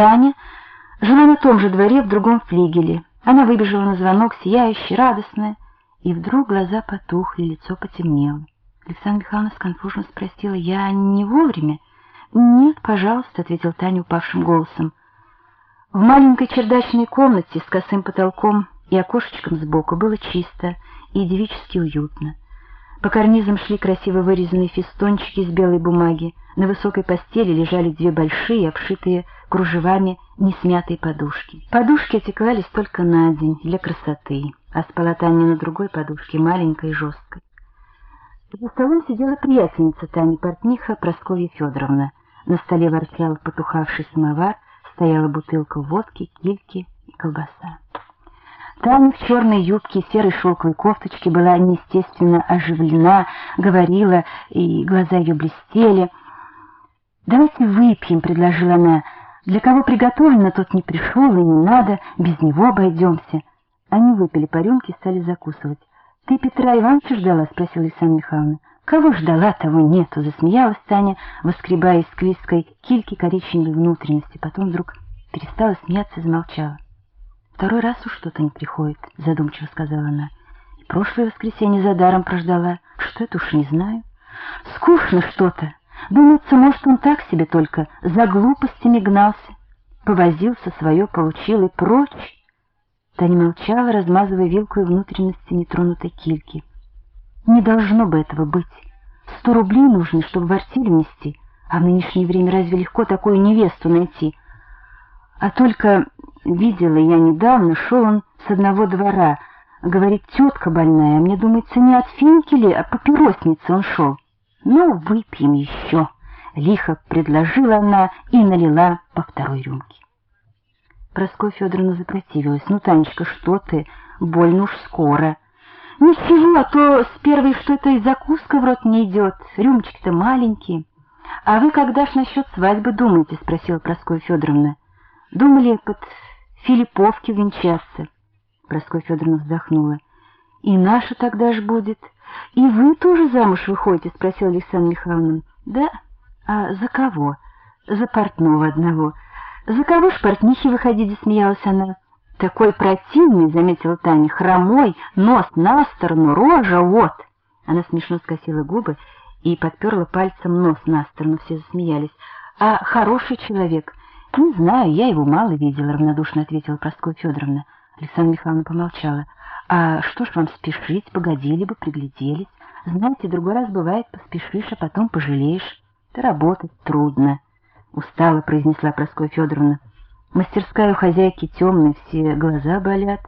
Таня жила на том же дворе в другом флигеле. Она выбежала на звонок, сияющая, радостная, и вдруг глаза потухли, лицо потемнело. Александра Михайловна сконфуженно спросила, «Я не вовремя?» «Нет, пожалуйста», — ответил Таня упавшим голосом. В маленькой чердачной комнате с косым потолком и окошечком сбоку было чисто и девически уютно. По карнизам шли красиво вырезанные фестончики из белой бумаги. На высокой постели лежали две большие, обшитые кружевами несмятые подушки. Подушки отеклались только на день, для красоты, а спала Таня на другой подушке, маленькой и жесткой. За столом сидела приятельница Тани Портниха Прасковья Федоровна. На столе ворчал потухавший самовар, стояла бутылка водки, кильки и колбаса. Таня в черной юбке и серой шелковой кофточке была неестественно оживлена, говорила, и глаза ее блестели. «Давайте выпьем», — предложила она. «Для кого приготовлено, тот не пришел, и не надо, без него обойдемся». Они выпили по рюмке и стали закусывать. «Ты Петра Ивановича ждала?» — спросила Александра Михайловна. «Кого ждала, того нету», — засмеялась Таня, воскребая из квисткой кильки коричневой внутренности. Потом вдруг перестала смеяться и замолчала. Второй раз уж что-то не приходит, задумчиво сказала она. И прошлое воскресенье за даром прождала. Что это уж не знаю. Скучно что-то. Думается, может, он так себе только за глупостями гнался. Повозился, свое получил и прочь. Таня молчала, размазывая вилкой внутренности нетронутой кильки. Не должно бы этого быть. Сто рублей нужно, чтобы в артель внести, а в нынешнее время разве легко такую невесту найти? А только Видела я недавно, шел он с одного двора. Говорит, тетка больная, мне думается, не от финки ли, а папиросницы он шел. Ну, выпьем еще. Лихо предложила она и налила по второй рюмке. Прасковья Федоровна запротивилась. «Ну, Танечка, что ты? Больно уж скоро». «Ничего, а то с первой что-то и закуска в рот не идет. Рюмочки-то маленькие». «А вы когда ж насчет свадьбы думаете?» — спросила Прасковья Федоровна. «Думали под Филипповки венчаться. Прасковья Федоровна вздохнула. И наша тогда ж будет. И вы тоже замуж выходите? Спросила Александра Михайловна. Да. А за кого? За портного одного. За кого ж портнихи выходить? Засмеялась она. Такой противный, заметила Таня, хромой, нос на сторону, рожа, вот. Она смешно скосила губы и подперла пальцем нос на сторону, все засмеялись. А хороший человек, «Не знаю, я его мало видела», — равнодушно ответила Прасковья Федоровна. Александра Михайловна помолчала. «А что ж вам спешить? Погодили бы, пригляделись. Знаете, другой раз бывает, поспешишь, а потом пожалеешь. Да работать трудно», — устало произнесла Прасковья Федоровна. «Мастерская у хозяйки темная, все глаза болят.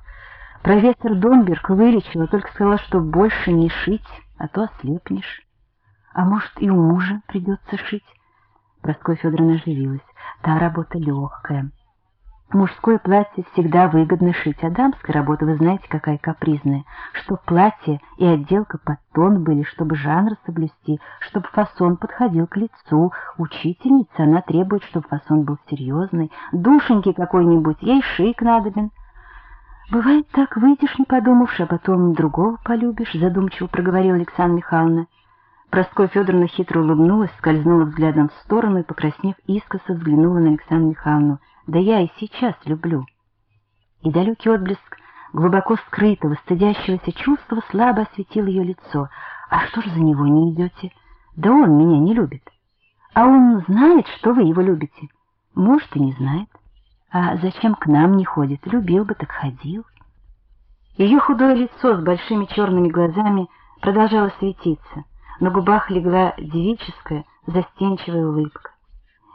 Профессор Донберг вылечила, только сказала, что больше не шить, а то ослепнешь. А может, и у мужа придется шить?» Прасковья Федоровна оживилась. Та работа легкая. Мужское платье всегда выгодно шить, а дамская работа, вы знаете, какая капризная. Чтоб платье и отделка под тон были, чтобы жанр соблюсти, чтобы фасон подходил к лицу. Учительница, она требует, чтобы фасон был серьезный. Душеньки какой-нибудь, ей шик надобен. Бывает так, выйдешь, не подумавши, а потом другого полюбишь, задумчиво проговорила Александра Михайловна. Прасковья Федоровна хитро улыбнулась, скользнула взглядом в сторону и, покраснев искоса, взглянула на Александру Михайловну. «Да я и сейчас люблю». И далекий отблеск глубоко скрытого, стыдящегося чувства слабо осветил ее лицо. «А что ж за него не идете? Да он меня не любит. А он знает, что вы его любите. Может, и не знает. А зачем к нам не ходит? Любил бы, так ходил». Ее худое лицо с большими черными глазами продолжало светиться. На губах легла девическая, застенчивая улыбка.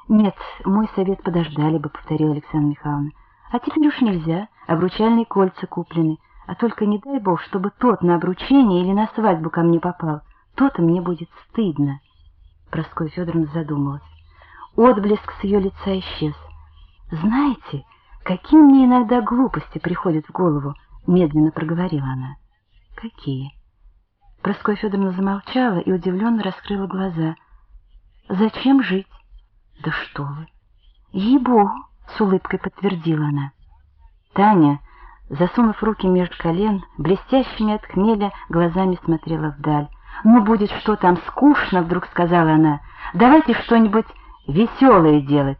«Нет, мой совет подождали бы», — повторила Александра Михайловна. «А теперь уж нельзя, обручальные кольца куплены. А только не дай бог, чтобы тот на обручение или на свадьбу ко мне попал. То-то мне будет стыдно». Прасковья Федоровна задумалась. Отблеск с ее лица исчез. «Знаете, какие мне иногда глупости приходят в голову?» — медленно проговорила она. «Какие?» Прасковья Федоровна замолчала и удивленно раскрыла глаза. «Зачем жить?» «Да что вы!» «Ей-богу!» — с улыбкой подтвердила она. Таня, засунув руки между колен, блестящими от хмеля глазами смотрела вдаль. «Ну, будет что там скучно!» — вдруг сказала она. «Давайте что-нибудь веселое делать!»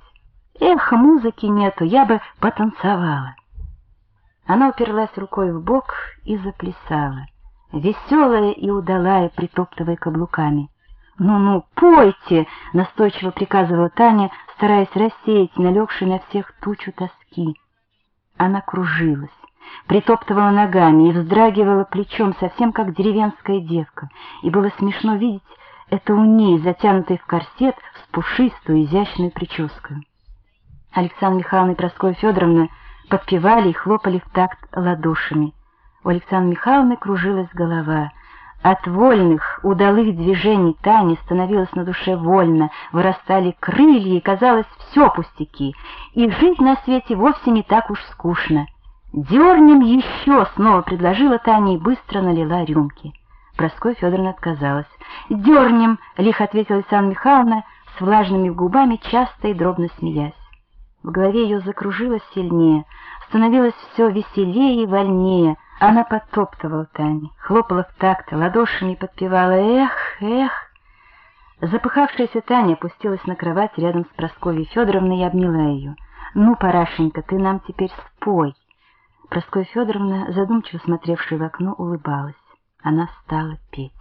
Эх, музыки нету, я бы потанцевала. Она уперлась рукой в бок и заплясала, веселая и удалая, притоптывая каблуками. «Ну-ну, пойте!» — настойчиво приказывала Таня, стараясь рассеять налегшую на всех тучу тоски. Она кружилась, притоптывала ногами и вздрагивала плечом, совсем как деревенская девка, и было смешно видеть это у ней, затянутой в корсет, с пушистую изящную прической. Александра Михайловна и Проскоя Федоровна подпевали и хлопали в такт ладошами. У Александры Михайловны кружилась голова. От вольных, удалых движений Тани становилось на душе вольно, вырастали крылья, и казалось, все пустяки, и жить на свете вовсе не так уж скучно. «Дернем еще!» — снова предложила Таня и быстро налила рюмки. Проскоя Федоровна отказалась. «Дернем!» — лихо ответила Александра Михайловна с влажными губами, часто и дробно смеясь. В голове ее закружилось сильнее, становилось все веселее и вольнее. Она подтоптывала Тани, хлопала в такт, ладошами подпевала «Эх, эх!». Запыхавшаяся Таня опустилась на кровать рядом с Прасковьей Федоровной и обняла ее. «Ну, Парашенька, ты нам теперь спой!» Прасковья Федоровна, задумчиво смотревшая в окно, улыбалась. Она стала петь.